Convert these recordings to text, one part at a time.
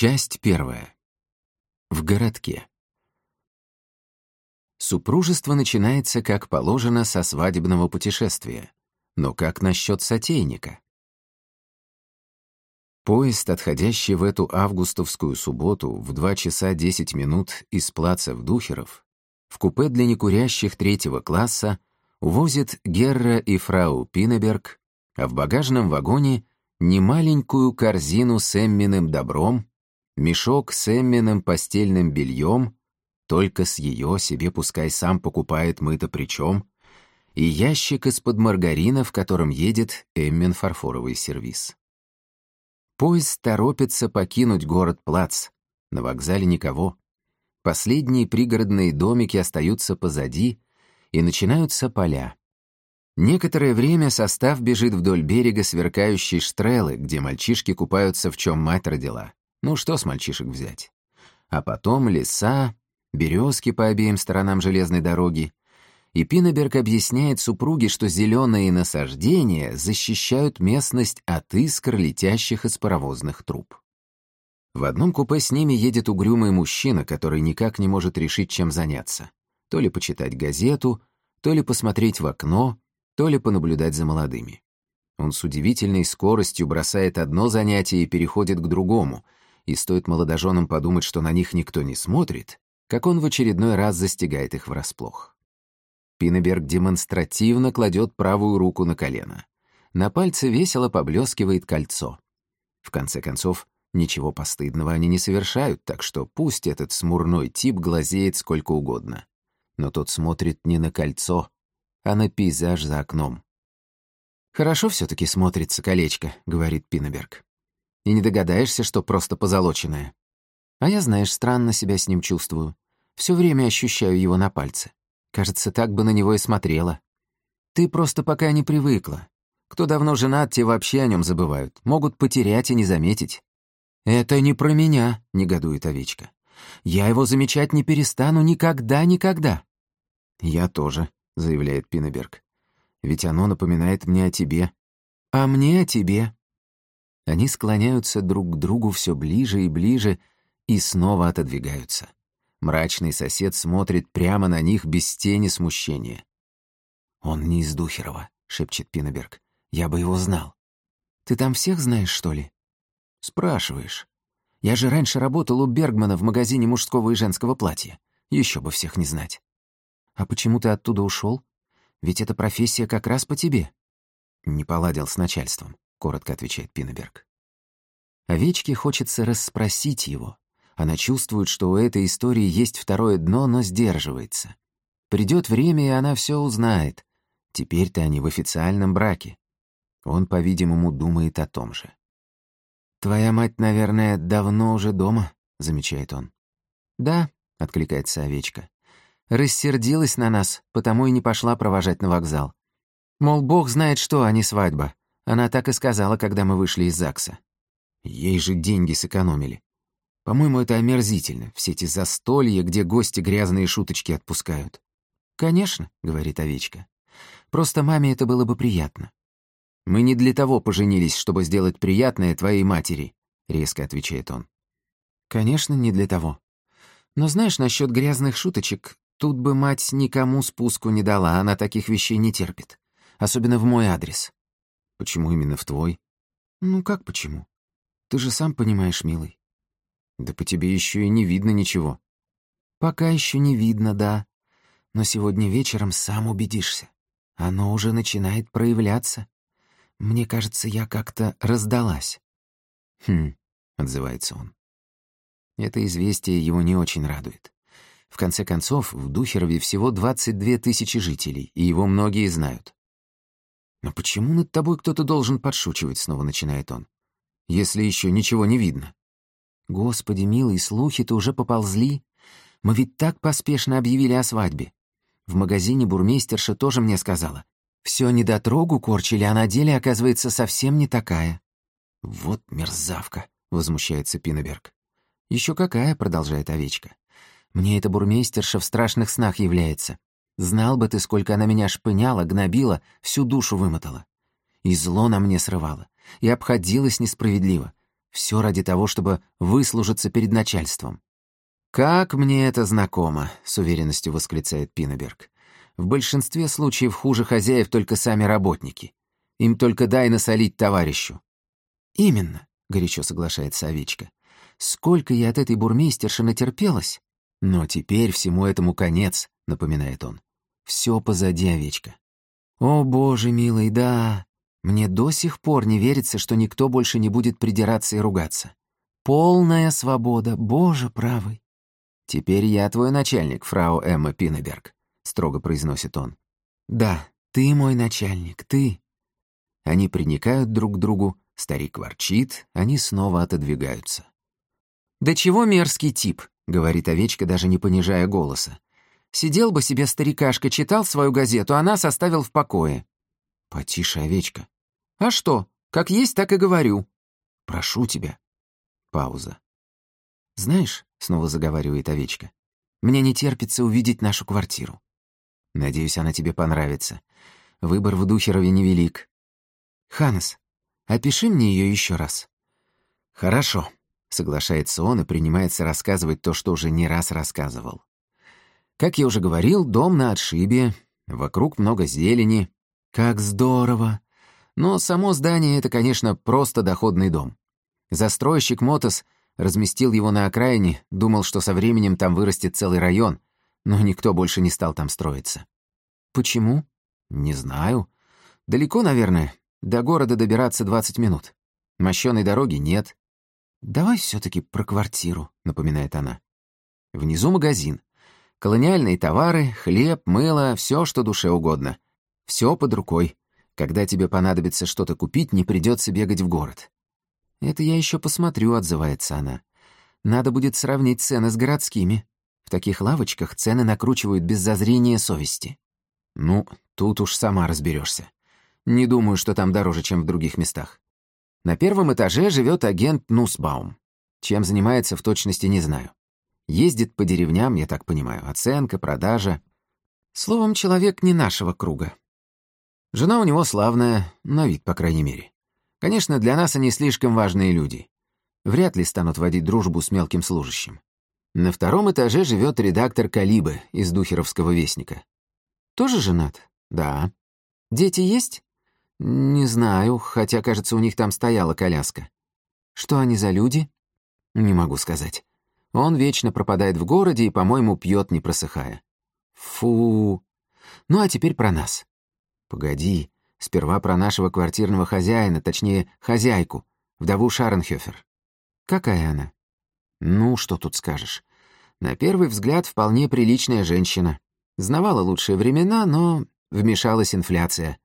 Часть первая. В городке. Супружество начинается, как положено, со свадебного путешествия. Но как насчет сотейника? Поезд, отходящий в эту августовскую субботу в 2 часа 10 минут из плаца в Духеров, в купе для некурящих третьего класса увозит Герра и фрау Пинеберг, а в багажном вагоне немаленькую корзину с эмминым добром, мешок с эмминым постельным бельем, только с ее себе пускай сам покупает мы-то причем, и ящик из-под маргарина, в котором едет эммин фарфоровый сервиз. Поезд торопится покинуть город-плац. На вокзале никого. Последние пригородные домики остаются позади, и начинаются поля. Некоторое время состав бежит вдоль берега сверкающей штрелы, где мальчишки купаются, в чем мать родила. Ну что с мальчишек взять? А потом леса, березки по обеим сторонам железной дороги, и Пинеберг объясняет супруге, что зеленые насаждения защищают местность от искр, летящих из паровозных труб. В одном купе с ними едет угрюмый мужчина, который никак не может решить, чем заняться. То ли почитать газету, то ли посмотреть в окно, то ли понаблюдать за молодыми. Он с удивительной скоростью бросает одно занятие и переходит к другому, и стоит молодоженам подумать, что на них никто не смотрит, как он в очередной раз застигает их врасплох. Пинеберг демонстративно кладет правую руку на колено. На пальце весело поблескивает кольцо. В конце концов, ничего постыдного они не совершают, так что пусть этот смурной тип глазеет сколько угодно. Но тот смотрит не на кольцо, а на пейзаж за окном. «Хорошо все таки смотрится колечко», — говорит Пинеберг. «И не догадаешься, что просто позолоченное. А я, знаешь, странно себя с ним чувствую. Все время ощущаю его на пальце. Кажется, так бы на него и смотрела. Ты просто пока не привыкла. Кто давно женат, те вообще о нем забывают. Могут потерять и не заметить. «Это не про меня», — негодует овечка. «Я его замечать не перестану никогда-никогда». «Я тоже», — заявляет Пинеберг. «Ведь оно напоминает мне о тебе». «А мне о тебе». Они склоняются друг к другу все ближе и ближе и снова отодвигаются. Мрачный сосед смотрит прямо на них без тени смущения. «Он не из Духерова», — шепчет Пинеберг. «Я бы его знал». «Ты там всех знаешь, что ли?» «Спрашиваешь. Я же раньше работал у Бергмана в магазине мужского и женского платья. Еще бы всех не знать». «А почему ты оттуда ушел? Ведь эта профессия как раз по тебе». «Не поладил с начальством», — коротко отвечает Пинеберг. Овечке хочется расспросить его, она чувствует, что у этой истории есть второе дно, но сдерживается. Придет время, и она все узнает. Теперь-то они в официальном браке. Он, по-видимому, думает о том же. «Твоя мать, наверное, давно уже дома», — замечает он. «Да», — откликается овечка. «Рассердилась на нас, потому и не пошла провожать на вокзал. Мол, бог знает что, а не свадьба. Она так и сказала, когда мы вышли из ЗАГСа. Ей же деньги сэкономили. По-моему, это омерзительно, все эти застолья, где гости грязные шуточки отпускают. «Конечно», — говорит овечка. «Просто маме это было бы приятно». «Мы не для того поженились, чтобы сделать приятное твоей матери», — резко отвечает он. «Конечно, не для того. Но знаешь, насчет грязных шуточек, тут бы мать никому спуску не дала, она таких вещей не терпит. Особенно в мой адрес». «Почему именно в твой?» «Ну как почему? Ты же сам понимаешь, милый. Да по тебе еще и не видно ничего. Пока еще не видно, да. Но сегодня вечером сам убедишься. Оно уже начинает проявляться. Мне кажется, я как-то раздалась. Хм, отзывается он. Это известие его не очень радует. В конце концов, в Духерове всего 22 тысячи жителей, и его многие знают. «Но почему над тобой кто-то должен подшучивать?» — снова начинает он. «Если еще ничего не видно». Господи, милый, слухи-то уже поползли. Мы ведь так поспешно объявили о свадьбе. В магазине бурмейстерша тоже мне сказала. Все недотрогу корчили, а на деле, оказывается, совсем не такая. Вот мерзавка, возмущается Пинеберг. Еще какая, продолжает овечка. Мне эта бурмейстерша в страшных снах является. Знал бы ты, сколько она меня шпыняла, гнобила, всю душу вымотала. И зло на мне срывала, и обходилась несправедливо. Все ради того, чтобы выслужиться перед начальством. «Как мне это знакомо», — с уверенностью восклицает Пинеберг. «В большинстве случаев хуже хозяев только сами работники. Им только дай насолить товарищу». «Именно», — горячо соглашается овечка. «Сколько я от этой бурмейстерши натерпелась!» «Но теперь всему этому конец», — напоминает он. «Все позади, овечка». «О, боже милый, да. Мне до сих пор не верится, что никто больше не будет придираться и ругаться. Полная свобода, боже правый». «Теперь я твой начальник, фрау Эмма Пинеберг», — строго произносит он. «Да, ты мой начальник, ты». Они приникают друг к другу, старик ворчит, они снова отодвигаются. «Да чего мерзкий тип», — говорит овечка, даже не понижая голоса. «Сидел бы себе старикашка, читал свою газету, а нас оставил в покое». «Потише, овечка». «А что, как есть, так и говорю». «Прошу тебя». Пауза. «Знаешь», — снова заговаривает овечка, «мне не терпится увидеть нашу квартиру. Надеюсь, она тебе понравится. Выбор в Духерове невелик. Ханес, опиши мне ее еще раз». «Хорошо», Соглашается он и принимается рассказывать то, что уже не раз рассказывал. Как я уже говорил, дом на отшибе, вокруг много зелени. Как здорово! Но само здание — это, конечно, просто доходный дом. Застройщик Мотос разместил его на окраине, думал, что со временем там вырастет целый район, но никто больше не стал там строиться. Почему? Не знаю. Далеко, наверное. До города добираться 20 минут. Мощёной дороги нет, «Давай все-таки про квартиру», — напоминает она. Внизу магазин. Колониальные товары, хлеб, мыло, все, что душе угодно. Все под рукой. Когда тебе понадобится что-то купить, не придется бегать в город. «Это я еще посмотрю», — отзывается она. «Надо будет сравнить цены с городскими. В таких лавочках цены накручивают без зазрения совести». «Ну, тут уж сама разберешься. Не думаю, что там дороже, чем в других местах. На первом этаже живет агент Нусбаум. Чем занимается, в точности не знаю. Ездит по деревням, я так понимаю, оценка, продажа. Словом, человек не нашего круга. Жена у него славная, на вид, по крайней мере. Конечно, для нас они слишком важные люди. Вряд ли станут водить дружбу с мелким служащим. На втором этаже живет редактор Калибы из Духеровского вестника. Тоже женат? Да. Дети есть? «Не знаю, хотя, кажется, у них там стояла коляска». «Что они за люди?» «Не могу сказать. Он вечно пропадает в городе и, по-моему, пьет, не просыхая». «Фу! Ну а теперь про нас». «Погоди, сперва про нашего квартирного хозяина, точнее, хозяйку, вдову Шаренхёфер». «Какая она?» «Ну, что тут скажешь. На первый взгляд, вполне приличная женщина. Знавала лучшие времена, но вмешалась инфляция».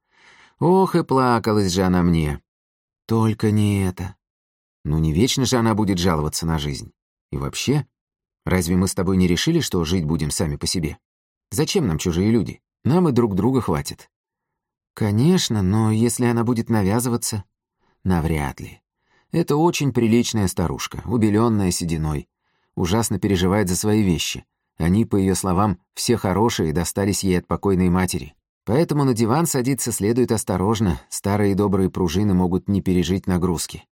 Ох, и плакалась же она мне. Только не это. Ну не вечно же она будет жаловаться на жизнь. И вообще, разве мы с тобой не решили, что жить будем сами по себе? Зачем нам чужие люди? Нам и друг друга хватит. Конечно, но если она будет навязываться... Навряд ли. Это очень приличная старушка, убеленная сединой. Ужасно переживает за свои вещи. Они, по ее словам, все хорошие достались ей от покойной матери. Поэтому на диван садиться следует осторожно, старые добрые пружины могут не пережить нагрузки.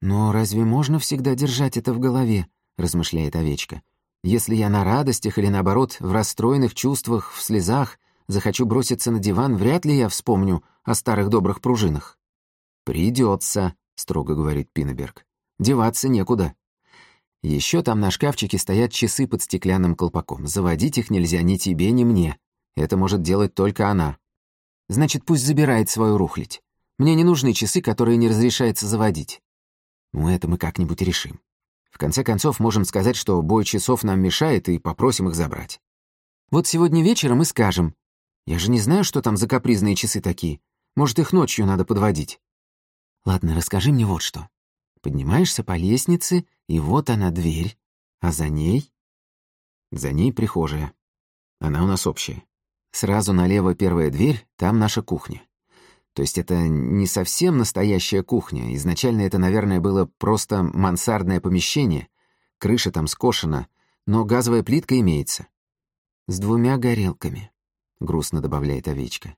«Но разве можно всегда держать это в голове?» — размышляет овечка. «Если я на радостях или, наоборот, в расстроенных чувствах, в слезах, захочу броситься на диван, вряд ли я вспомню о старых добрых пружинах». «Придется», — строго говорит Пинеберг. «Деваться некуда. Еще там на шкафчике стоят часы под стеклянным колпаком. Заводить их нельзя ни тебе, ни мне. Это может делать только она. Значит, пусть забирает свою рухлядь. Мне не нужны часы, которые не разрешается заводить. Ну, это мы как-нибудь решим. В конце концов, можем сказать, что бой часов нам мешает, и попросим их забрать. Вот сегодня вечером и скажем. Я же не знаю, что там за капризные часы такие. Может, их ночью надо подводить. Ладно, расскажи мне вот что. Поднимаешься по лестнице, и вот она дверь. А за ней? За ней прихожая. Она у нас общая. Сразу налево первая дверь, там наша кухня. То есть это не совсем настоящая кухня. Изначально это, наверное, было просто мансардное помещение. Крыша там скошена, но газовая плитка имеется. «С двумя горелками», — грустно добавляет овечка.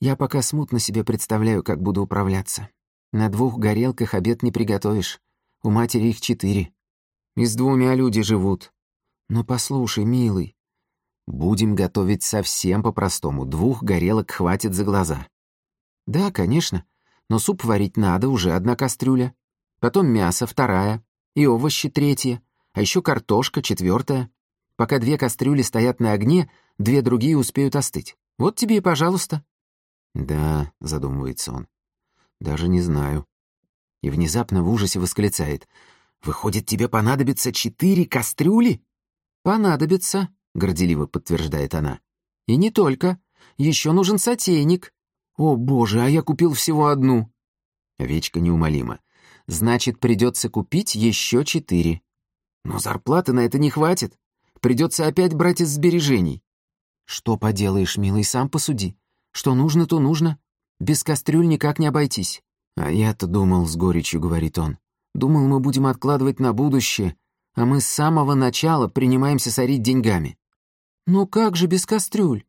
«Я пока смутно себе представляю, как буду управляться. На двух горелках обед не приготовишь. У матери их четыре. И с двумя люди живут. Но послушай, милый, будем готовить совсем по-простому. Двух горелок хватит за глаза. Да, конечно, но суп варить надо, уже одна кастрюля. Потом мясо, вторая. И овощи, третья. А еще картошка, четвертая. Пока две кастрюли стоят на огне, две другие успеют остыть. Вот тебе и пожалуйста. Да, задумывается он. Даже не знаю. И внезапно в ужасе восклицает. Выходит, тебе понадобится четыре кастрюли? Понадобится, горделиво подтверждает она. И не только. Еще нужен сотейник. О, боже, а я купил всего одну. Овечка неумолима. Значит, придется купить еще четыре. Но зарплаты на это не хватит. Придется опять брать из сбережений. Что поделаешь, милый, сам посуди. Что нужно, то нужно. Без кастрюль никак не обойтись. А я-то думал, с горечью говорит он. Думал, мы будем откладывать на будущее, а мы с самого начала принимаемся сорить деньгами. Ну как же без кастрюль?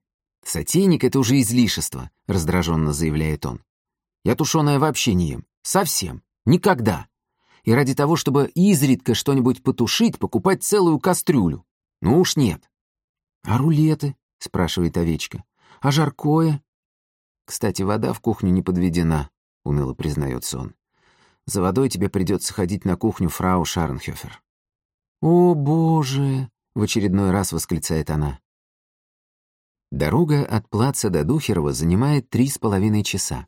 Сотейник — это уже излишество, раздраженно заявляет он. Я тушеное вообще не ем. Совсем. Никогда. И ради того, чтобы изредка что-нибудь потушить, покупать целую кастрюлю. Ну уж нет. А рулеты? — спрашивает овечка. «А жаркое?» «Кстати, вода в кухню не подведена», — уныло признается он. «За водой тебе придется ходить на кухню фрау Шарнхёфер». «О, боже!» — в очередной раз восклицает она. Дорога от плаца до Духерова занимает три с половиной часа.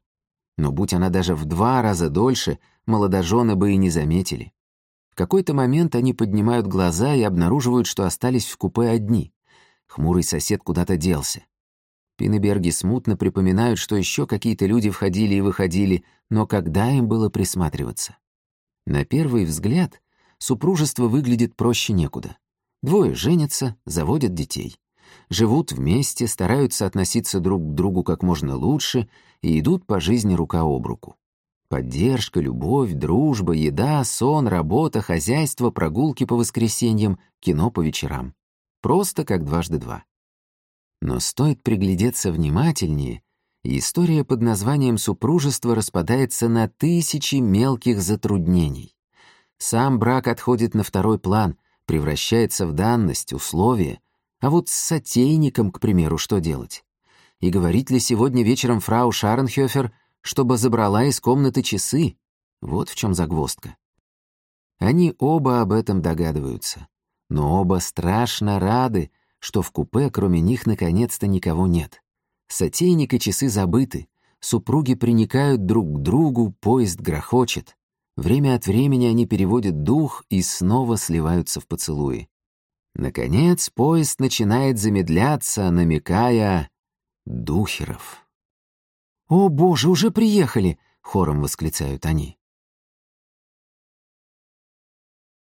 Но будь она даже в два раза дольше, молодожены бы и не заметили. В какой-то момент они поднимают глаза и обнаруживают, что остались в купе одни. Хмурый сосед куда-то делся. Пинеберги смутно припоминают, что еще какие-то люди входили и выходили, но когда им было присматриваться? На первый взгляд супружество выглядит проще некуда. Двое женятся, заводят детей. Живут вместе, стараются относиться друг к другу как можно лучше и идут по жизни рука об руку. Поддержка, любовь, дружба, еда, сон, работа, хозяйство, прогулки по воскресеньям, кино по вечерам. Просто как дважды два. Но стоит приглядеться внимательнее, и история под названием «супружество» распадается на тысячи мелких затруднений. Сам брак отходит на второй план, превращается в данность, условие. А вот с сотейником, к примеру, что делать? И говорит ли сегодня вечером фрау Шаренхёфер, чтобы забрала из комнаты часы? Вот в чем загвоздка. Они оба об этом догадываются но оба страшно рады, что в купе кроме них наконец-то никого нет. Сотейник и часы забыты, супруги приникают друг к другу, поезд грохочет. Время от времени они переводят дух и снова сливаются в поцелуи. Наконец поезд начинает замедляться, намекая «Духеров». «О, боже, уже приехали!» — хором восклицают они.